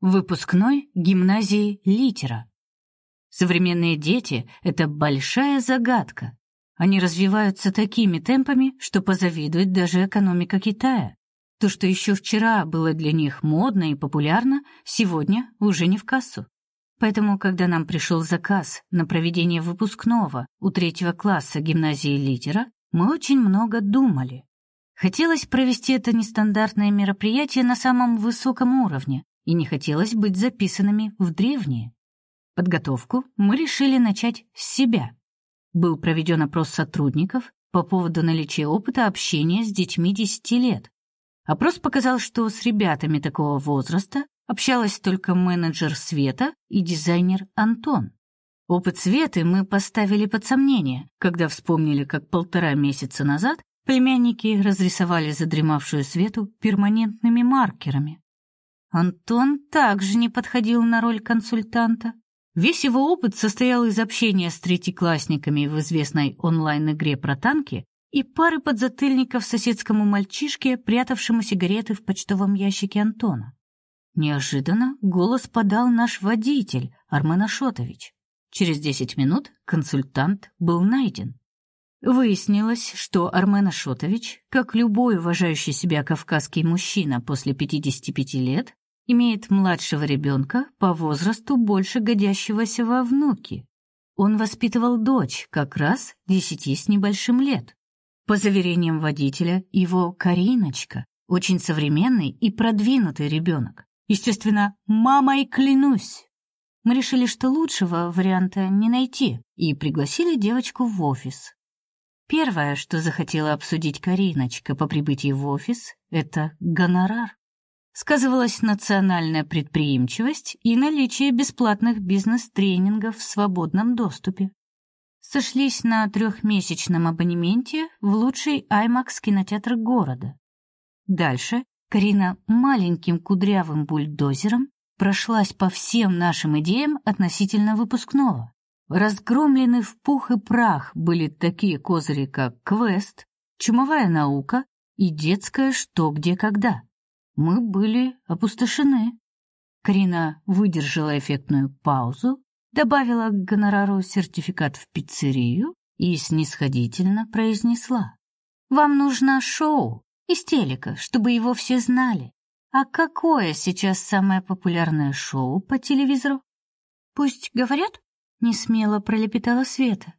Выпускной гимназии Литера. Современные дети это большая загадка. Они развиваются такими темпами, что позавидует даже экономика Китая. То, что еще вчера было для них модно и популярно, сегодня уже не в кассу. Поэтому, когда нам пришел заказ на проведение выпускного у третьего класса гимназии Литера, мы очень много думали. Хотелось провести это нестандартное мероприятие на самом высоком уровне, и не хотелось быть записанными в древние. Подготовку мы решили начать с себя. Был проведен опрос сотрудников по поводу наличия опыта общения с детьми 10 лет. Опрос показал, что с ребятами такого возраста общалась только менеджер Света и дизайнер Антон. Опыт Светы мы поставили под сомнение, когда вспомнили, как полтора месяца назад племянники разрисовали задремавшую Свету перманентными маркерами. Антон также не подходил на роль консультанта. Весь его опыт состоял из общения с третьеклассниками в известной онлайн-игре про танки и пары подзатыльников соседскому мальчишке, прятавшему сигареты в почтовом ящике Антона. Неожиданно голос подал наш водитель, Армен Ашотович. Через десять минут консультант был найден. Выяснилось, что Армен Ашотович, как любой уважающий себя кавказский мужчина после 55 лет, имеет младшего ребенка по возрасту больше годящегося во внуки. Он воспитывал дочь, как раз десяти с небольшим лет. По заверениям водителя, его Кариночка очень современный и продвинутый ребенок. Естественно, мамой клянусь. Мы решили, что лучшего варианта не найти, и пригласили девочку в офис. Первое, что захотела обсудить Кариночка по прибытии в офис, это гонорар сказывалась национальная предприимчивость и наличие бесплатных бизнес-тренингов в свободном доступе. Сошлись на трехмесячном абонементе в лучший IMAX кинотеатр города. Дальше Карина маленьким кудрявым бульдозером прошлась по всем нашим идеям относительно выпускного. Разгромлены в пух и прах были такие козыри, как квест, чумовая наука и детское что где когда. Мы были опустошены. Карина выдержала эффектную паузу, добавила к гонорару сертификат в пиццерию и снисходительно произнесла: "Вам нужно шоу из телека, чтобы его все знали. А какое сейчас самое популярное шоу по телевизору? Пусть говорят, не смело пролепетала Света.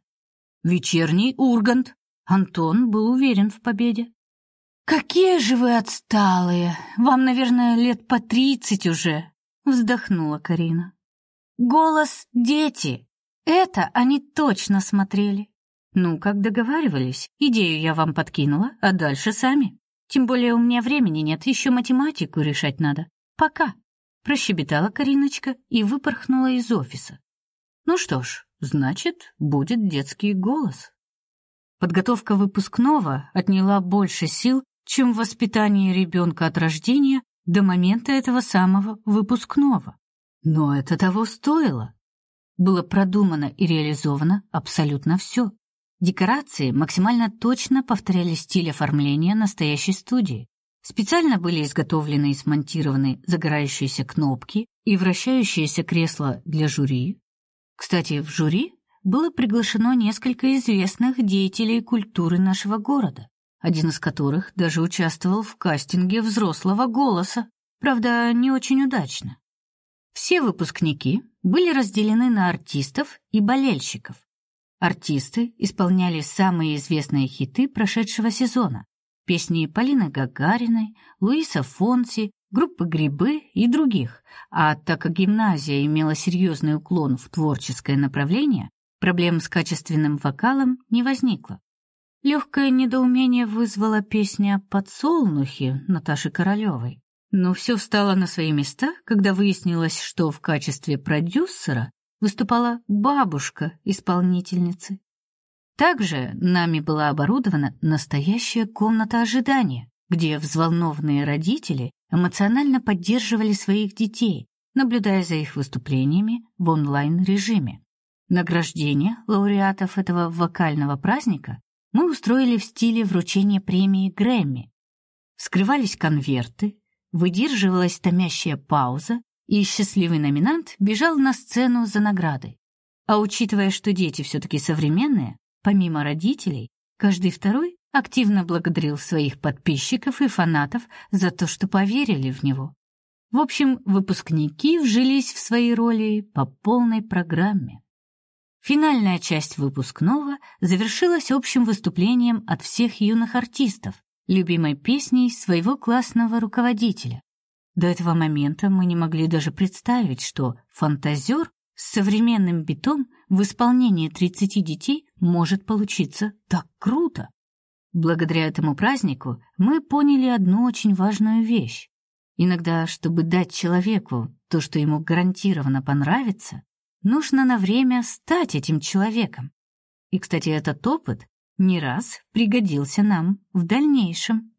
Вечерний Ургант. Антон был уверен в победе. Какие же вы отсталые. Вам, наверное, лет по тридцать уже, вздохнула Карина. Голос дети. Это они точно смотрели. Ну, как договаривались, идею я вам подкинула, а дальше сами. Тем более у меня времени нет, еще математику решать надо. Пока, прощебетала Кариночка и выпорхнула из офиса. Ну что ж, значит, будет детский голос. Подготовка выпускного отняла больше сил, чем воспитание ребенка от рождения до момента этого самого выпускного. Но это того стоило. Было продумано и реализовано абсолютно все. Декорации максимально точно повторяли стиль оформления настоящей студии. Специально были изготовлены и смонтированы загорающиеся кнопки и вращающиеся кресла для жюри. Кстати, в жюри было приглашено несколько известных деятелей культуры нашего города один из которых даже участвовал в кастинге взрослого голоса, правда, не очень удачно. Все выпускники были разделены на артистов и болельщиков. Артисты исполняли самые известные хиты прошедшего сезона: песни Полины Гагариной, Луиса Фонси, группы Грибы и других. А так как гимназия имела серьезный уклон в творческое направление, проблем с качественным вокалом не возникло. Легкое недоумение вызвала песня «Подсолнухи» Наташи Королевой. Но все встало на свои места, когда выяснилось, что в качестве продюсера выступала бабушка исполнительницы. Также нами была оборудована настоящая комната ожидания, где взволнованные родители эмоционально поддерживали своих детей, наблюдая за их выступлениями в онлайн-режиме. Награждение лауреатов этого вокального праздника мы устроили в стиле вручения премии Грэмми. Скрывались конверты, выдерживалась томящая пауза, и счастливый номинант бежал на сцену за наградой. А учитывая, что дети все таки современные, помимо родителей, каждый второй активно благодарил своих подписчиков и фанатов за то, что поверили в него. В общем, выпускники вжились в свои роли по полной программе. Финальная часть выпускного завершилась общим выступлением от всех юных артистов, любимой песней своего классного руководителя. До этого момента мы не могли даже представить, что фантазер с современным битом в исполнении 30 детей может получиться так круто. Благодаря этому празднику мы поняли одну очень важную вещь. Иногда, чтобы дать человеку то, что ему гарантированно понравится, нужно на время стать этим человеком. И, кстати, этот опыт не раз пригодился нам в дальнейшем.